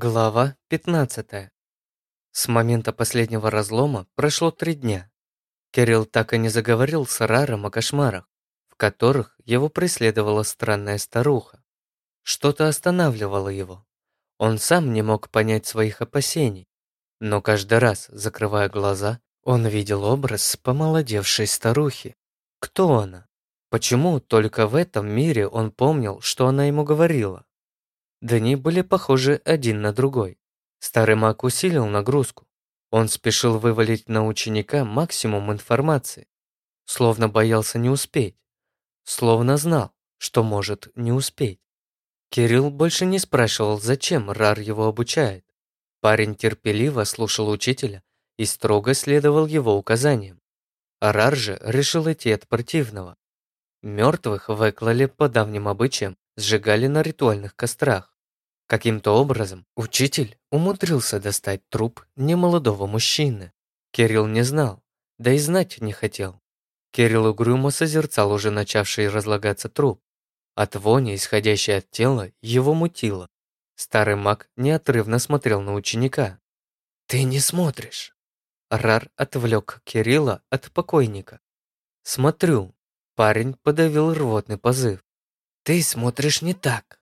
Глава 15. С момента последнего разлома прошло три дня. Кирилл так и не заговорил с Раром о кошмарах, в которых его преследовала странная старуха. Что-то останавливало его. Он сам не мог понять своих опасений, но каждый раз, закрывая глаза, он видел образ помолодевшей старухи. Кто она? Почему только в этом мире он помнил, что она ему говорила? Дни были похожи один на другой. Старый маг усилил нагрузку. Он спешил вывалить на ученика максимум информации, словно боялся не успеть, словно знал, что может не успеть. Кирилл больше не спрашивал, зачем Рар его обучает. Парень терпеливо слушал учителя и строго следовал его указаниям. А Рар же решил идти от противного. Мертвых выклали по давним обычаям сжигали на ритуальных кострах. Каким-то образом учитель умудрился достать труп немолодого мужчины. Кирилл не знал, да и знать не хотел. Кирилл угрюмо созерцал уже начавший разлагаться труп. От вони, исходящей от тела, его мутило. Старый маг неотрывно смотрел на ученика. «Ты не смотришь!» Рар отвлек Кирилла от покойника. «Смотрю». Парень подавил рвотный позыв. Ты смотришь не так.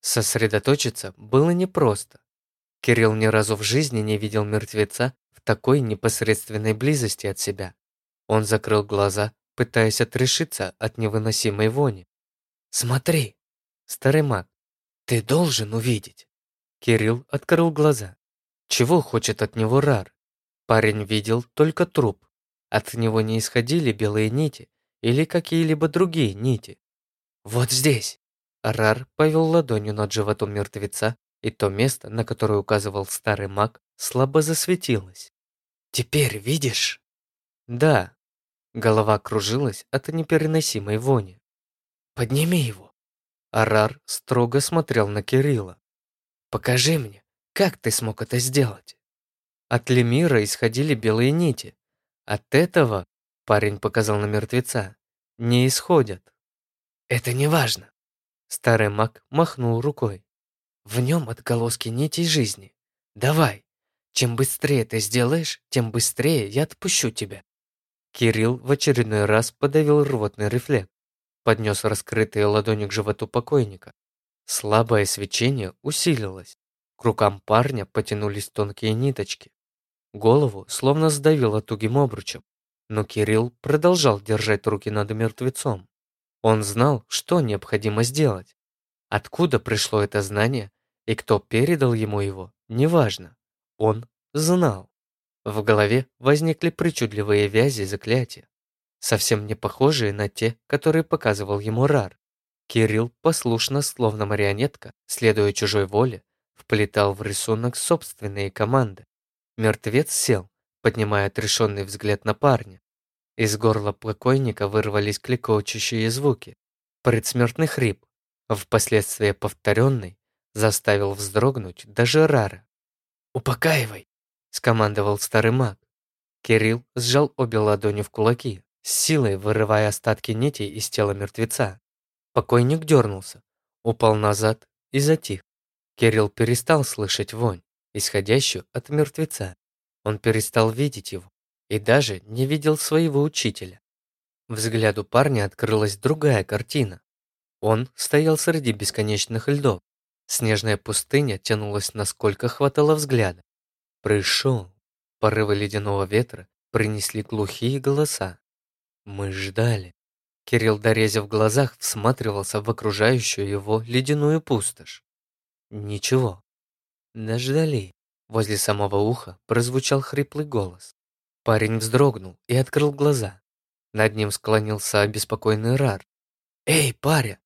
Сосредоточиться было непросто. Кирилл ни разу в жизни не видел мертвеца в такой непосредственной близости от себя. Он закрыл глаза, пытаясь отрешиться от невыносимой вони. «Смотри, старый маг, ты должен увидеть». Кирилл открыл глаза. Чего хочет от него Рар? Парень видел только труп. От него не исходили белые нити или какие-либо другие нити. «Вот здесь!» Рар повел ладонью над животом мертвеца, и то место, на которое указывал старый маг, слабо засветилось. «Теперь видишь?» «Да». Голова кружилась от непереносимой вони. «Подними его!» Арар строго смотрел на Кирилла. «Покажи мне, как ты смог это сделать?» От Лемира исходили белые нити. От этого, парень показал на мертвеца, не исходят. «Это не важно!» Старый маг махнул рукой. «В нем отголоски нитей жизни. Давай! Чем быстрее ты сделаешь, тем быстрее я отпущу тебя!» Кирилл в очередной раз подавил рвотный рефлекс, поднес раскрытые ладони к животу покойника. Слабое свечение усилилось. К рукам парня потянулись тонкие ниточки. Голову словно сдавило тугим обручем, но Кирилл продолжал держать руки над мертвецом. Он знал, что необходимо сделать. Откуда пришло это знание и кто передал ему его, неважно. Он знал. В голове возникли причудливые вязи заклятия, совсем не похожие на те, которые показывал ему Рар. Кирилл послушно, словно марионетка, следуя чужой воле, вплетал в рисунок собственные команды. Мертвец сел, поднимая отрешенный взгляд на парня. Из горла покойника вырвались кликочущие звуки. Предсмертный хрип, впоследствии повторенный, заставил вздрогнуть даже Рара. «Упокаивай!» – скомандовал старый маг. Кирилл сжал обе ладони в кулаки, с силой вырывая остатки нитей из тела мертвеца. Покойник дернулся, упал назад и затих. Кирилл перестал слышать вонь, исходящую от мертвеца. Он перестал видеть его и даже не видел своего учителя. Взгляду парня открылась другая картина. Он стоял среди бесконечных льдов. Снежная пустыня тянулась, насколько хватало взгляда. Пришел. Порывы ледяного ветра принесли глухие голоса. Мы ждали. Кирилл, дорезя в глазах, всматривался в окружающую его ледяную пустошь. Ничего. Дождали. Возле самого уха прозвучал хриплый голос. Парень вздрогнул и открыл глаза. Над ним склонился обеспокоенный Рар. «Эй, паря!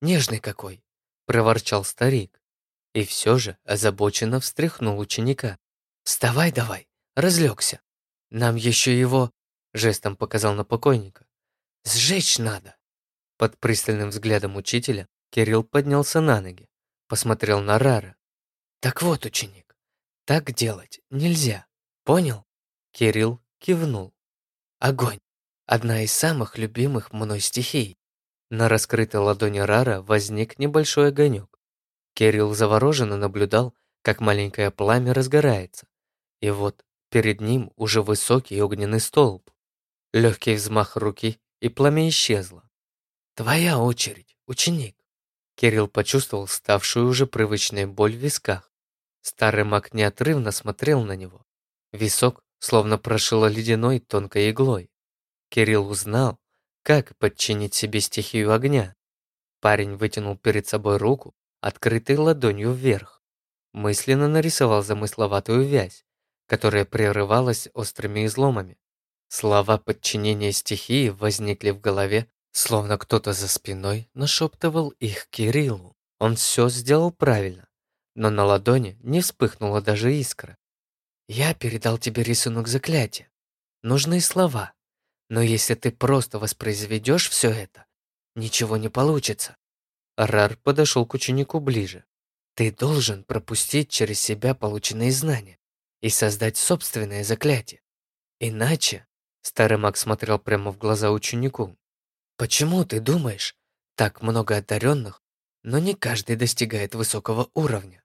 Нежный какой!» – проворчал старик. И все же озабоченно встряхнул ученика. «Вставай давай, разлегся. Нам еще его...» – жестом показал на покойника. «Сжечь надо!» Под пристальным взглядом учителя Кирилл поднялся на ноги, посмотрел на Рара. «Так вот, ученик, так делать нельзя, понял?» Кирилл кивнул. Огонь. Одна из самых любимых мной стихий. На раскрытой ладони Рара возник небольшой огонек. Кирилл завороженно наблюдал, как маленькое пламя разгорается. И вот перед ним уже высокий огненный столб. Легкий взмах руки, и пламя исчезло. «Твоя очередь, ученик!» Кирилл почувствовал ставшую уже привычной боль в висках. Старый маг неотрывно смотрел на него. Висок словно прошило ледяной тонкой иглой. Кирилл узнал, как подчинить себе стихию огня. Парень вытянул перед собой руку, открытой ладонью вверх. Мысленно нарисовал замысловатую вязь, которая прерывалась острыми изломами. Слова подчинения стихии возникли в голове, словно кто-то за спиной нашептывал их Кириллу. Он все сделал правильно, но на ладони не вспыхнула даже искра. «Я передал тебе рисунок заклятия. Нужны слова. Но если ты просто воспроизведешь все это, ничего не получится». Рар подошел к ученику ближе. «Ты должен пропустить через себя полученные знания и создать собственное заклятие. Иначе Старый маг смотрел прямо в глаза ученику. «Почему ты думаешь, так много одаренных, но не каждый достигает высокого уровня?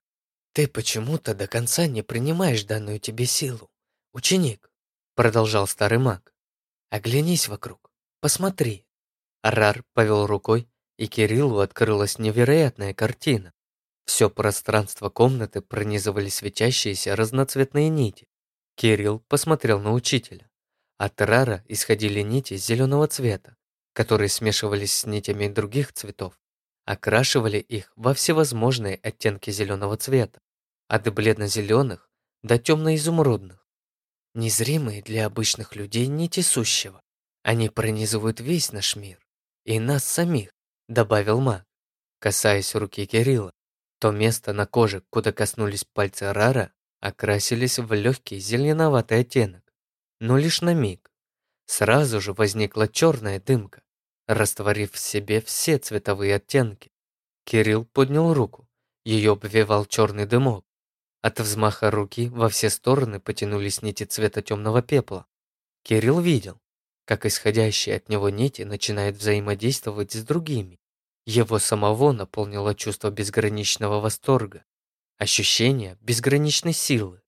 Ты почему-то до конца не принимаешь данную тебе силу, ученик», продолжал старый маг. «Оглянись вокруг, посмотри». Рар повел рукой, и Кириллу открылась невероятная картина. Все пространство комнаты пронизывали светящиеся разноцветные нити. Кирилл посмотрел на учителя. От Рара исходили нити зеленого цвета, которые смешивались с нитями других цветов, окрашивали их во всевозможные оттенки зеленого цвета, от бледно-зеленых до темно-изумрудных. Незримые для обычных людей нити сущего. Они пронизывают весь наш мир. И нас самих, добавил маг, касаясь руки Кирилла. То место на коже, куда коснулись пальцы Рара, окрасились в легкий зеленоватый оттенок но лишь на миг. Сразу же возникла черная дымка, растворив в себе все цветовые оттенки. Кирилл поднял руку, ее обвивал черный дымок. От взмаха руки во все стороны потянулись нити цвета темного пепла. Кирилл видел, как исходящие от него нити начинают взаимодействовать с другими. Его самого наполнило чувство безграничного восторга, ощущение безграничной силы.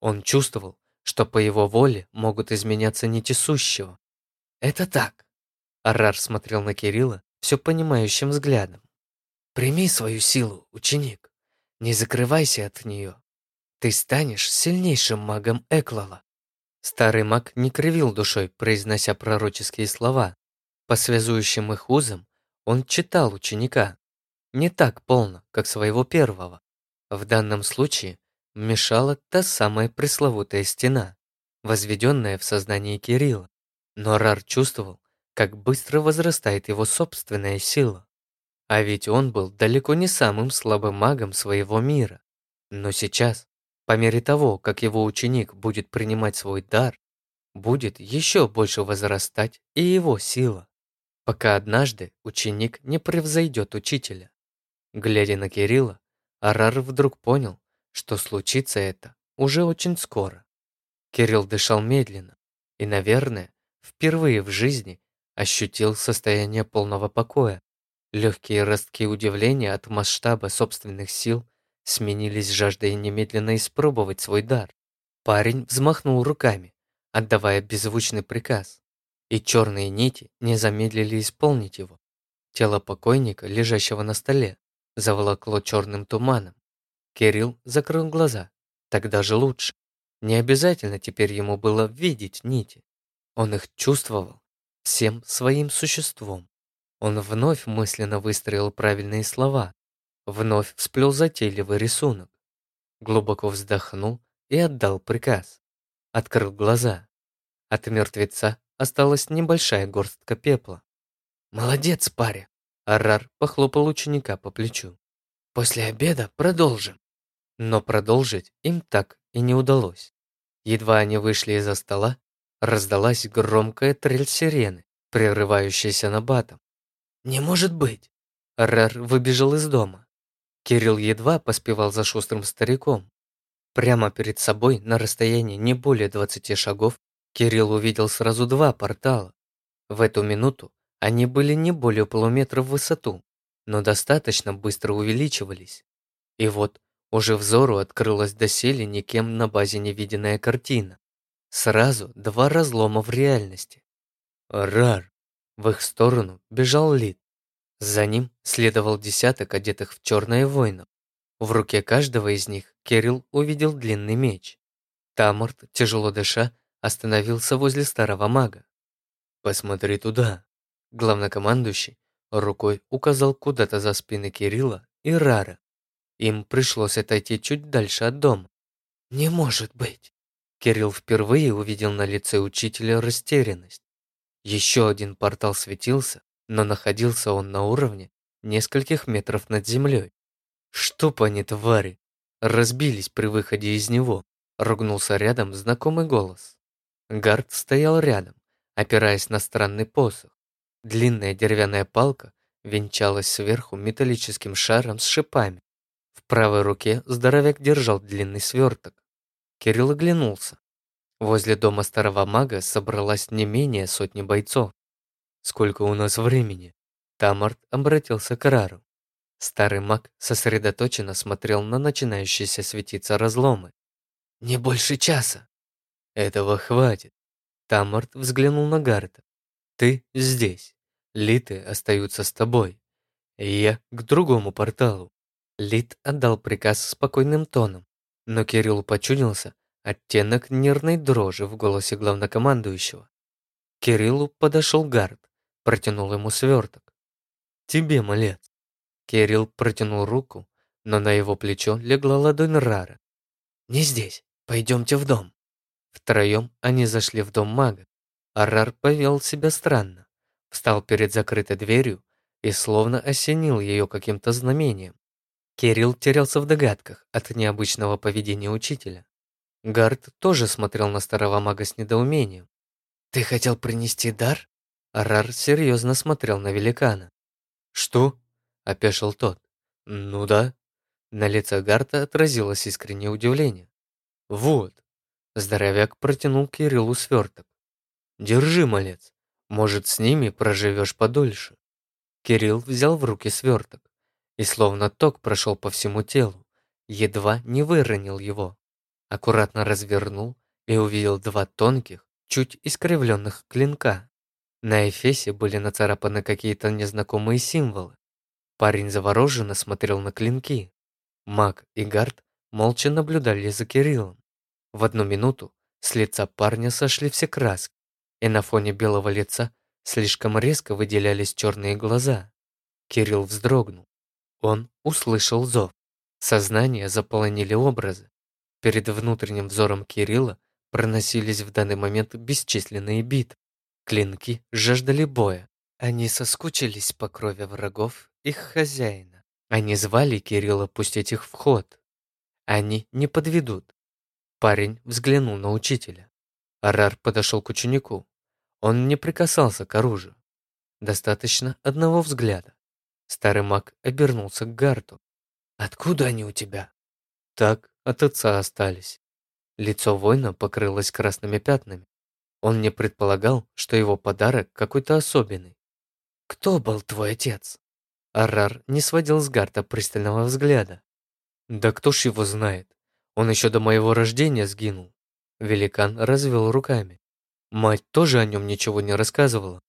Он чувствовал, что по его воле могут изменяться нити сущего. Это так. Арар смотрел на Кирилла все понимающим взглядом. Прими свою силу, ученик. Не закрывайся от нее. Ты станешь сильнейшим магом Эклала. Старый маг не кривил душой, произнося пророческие слова. По связующим их узам он читал ученика. Не так полно, как своего первого. В данном случае мешала та самая пресловутая стена, возведенная в сознании Кирилла. Но Рар чувствовал, как быстро возрастает его собственная сила. А ведь он был далеко не самым слабым магом своего мира. Но сейчас, по мере того, как его ученик будет принимать свой дар, будет еще больше возрастать и его сила, пока однажды ученик не превзойдет учителя. Глядя на Кирилла, Арар вдруг понял, что случится это уже очень скоро. Кирилл дышал медленно и, наверное, впервые в жизни ощутил состояние полного покоя. Легкие ростки удивления от масштаба собственных сил сменились жаждой немедленно испробовать свой дар. Парень взмахнул руками, отдавая беззвучный приказ, и черные нити не замедлили исполнить его. Тело покойника, лежащего на столе, заволокло черным туманом, Кирилл закрыл глаза. Тогда же лучше. Не обязательно теперь ему было видеть нити. Он их чувствовал всем своим существом. Он вновь мысленно выстроил правильные слова, вновь всплел затейливый рисунок, глубоко вздохнул и отдал приказ. Открыл глаза. От мертвеца осталась небольшая горстка пепла. «Молодец, паря!» Арар похлопал ученика по плечу. «После обеда продолжим». Но продолжить им так и не удалось. Едва они вышли из-за стола, раздалась громкая трель сирены, прерывающаяся на батом. «Не может быть!» Рар выбежал из дома. Кирилл едва поспевал за шустрым стариком. Прямо перед собой, на расстоянии не более 20 шагов, Кирилл увидел сразу два портала. В эту минуту они были не более полуметра в высоту, но достаточно быстро увеличивались. И вот Уже взору открылась доселе никем на базе невиденная картина. Сразу два разлома в реальности. Рар. В их сторону бежал Лид. За ним следовал десяток одетых в черное воинов. В руке каждого из них Кирилл увидел длинный меч. Тамарт, тяжело дыша, остановился возле старого мага. «Посмотри туда!» Главнокомандующий рукой указал куда-то за спины Кирилла и Рара. Им пришлось отойти чуть дальше от дома. «Не может быть!» Кирилл впервые увидел на лице учителя растерянность. Еще один портал светился, но находился он на уровне нескольких метров над землей. Чтоб они, твари, разбились при выходе из него, ругнулся рядом знакомый голос. Гард стоял рядом, опираясь на странный посох. Длинная деревянная палка венчалась сверху металлическим шаром с шипами. В правой руке здоровяк держал длинный сверток. Кирилл оглянулся. Возле дома старого мага собралась не менее сотни бойцов. «Сколько у нас времени?» Тамарт обратился к Рару. Старый маг сосредоточенно смотрел на начинающиеся светиться разломы. «Не больше часа!» «Этого хватит!» Тамарт взглянул на Гарта. «Ты здесь. Литы остаются с тобой. Я к другому порталу». Лит отдал приказ спокойным тоном, но Кирилл почудился оттенок нервной дрожи в голосе главнокомандующего. Кириллу подошел Гард, протянул ему сверток. «Тебе, малец». Кирилл протянул руку, но на его плечо легла ладонь Рара. «Не здесь, пойдемте в дом». Втроем они зашли в дом мага. Арар повел себя странно. Встал перед закрытой дверью и словно осенил ее каким-то знамением. Кирилл терялся в догадках от необычного поведения учителя. Гард тоже смотрел на старого мага с недоумением. «Ты хотел принести дар?» Арар серьезно смотрел на великана. «Что?» – опешил тот. «Ну да». На лице Гарта отразилось искреннее удивление. «Вот». Здоровяк протянул Кириллу сверток. «Держи, малец. Может, с ними проживешь подольше». Кирилл взял в руки сверток и словно ток прошел по всему телу, едва не выронил его. Аккуратно развернул и увидел два тонких, чуть искривленных клинка. На эфесе были нацарапаны какие-то незнакомые символы. Парень завороженно смотрел на клинки. Маг и Гард молча наблюдали за Кириллом. В одну минуту с лица парня сошли все краски, и на фоне белого лица слишком резко выделялись черные глаза. Кирилл вздрогнул. Он услышал зов. Сознание заполонили образы. Перед внутренним взором Кирилла проносились в данный момент бесчисленные битвы. Клинки жаждали боя. Они соскучились по крови врагов их хозяина. Они звали Кирилла пустить их в ход. Они не подведут. Парень взглянул на учителя. Арар подошел к ученику. Он не прикасался к оружию. Достаточно одного взгляда. Старый маг обернулся к Гарту. «Откуда они у тебя?» «Так, от отца остались». Лицо воина покрылось красными пятнами. Он не предполагал, что его подарок какой-то особенный. «Кто был твой отец?» Арар не сводил с Гарта пристального взгляда. «Да кто ж его знает? Он еще до моего рождения сгинул». Великан развел руками. Мать тоже о нем ничего не рассказывала.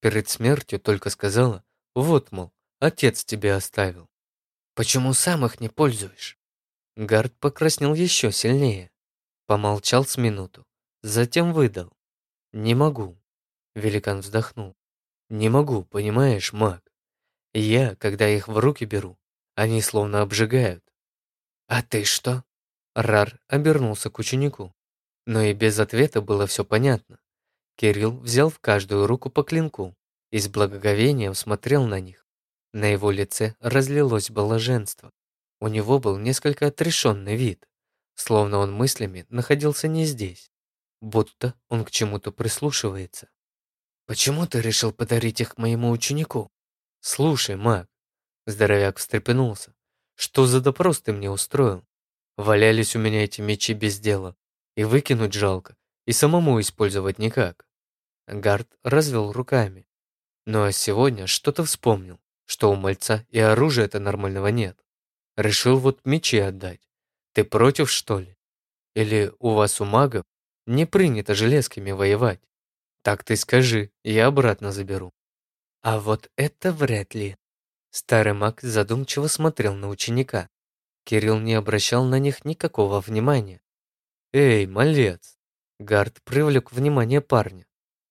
Перед смертью только сказала, вот, мол, Отец тебе оставил. Почему сам их не пользуешь? Гард покраснел еще сильнее. Помолчал с минуту. Затем выдал. Не могу. Великан вздохнул. Не могу, понимаешь, маг. Я, когда их в руки беру, они словно обжигают. А ты что? Рар обернулся к ученику. Но и без ответа было все понятно. Кирилл взял в каждую руку по клинку и с благоговением смотрел на них. На его лице разлилось блаженство. У него был несколько отрешенный вид, словно он мыслями находился не здесь, будто он к чему-то прислушивается. «Почему ты решил подарить их моему ученику?» «Слушай, маг», — здоровяк встрепенулся, «что за допрос ты мне устроил? Валялись у меня эти мечи без дела, и выкинуть жалко, и самому использовать никак». Гард развел руками. Ну а сегодня что-то вспомнил что у мальца и оружия-то нормального нет. Решил вот мечи отдать. Ты против, что ли? Или у вас у магов не принято железками воевать? Так ты скажи, я обратно заберу. А вот это вряд ли. Старый маг задумчиво смотрел на ученика. Кирилл не обращал на них никакого внимания. «Эй, малец!» Гард привлек внимание парня.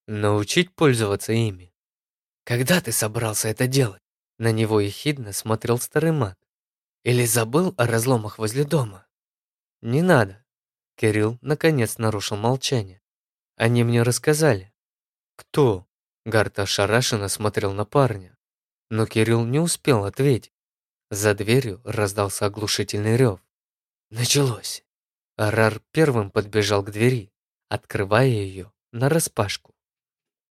«Научить пользоваться ими». «Когда ты собрался это делать?» На него ехидно смотрел старый маг. «Или забыл о разломах возле дома?» «Не надо». Кирилл наконец нарушил молчание. «Они мне рассказали». «Кто?» Гард ошарашенно смотрел на парня. Но Кирилл не успел ответить. За дверью раздался оглушительный рев. Началось. Арар первым подбежал к двери, открывая ее нараспашку.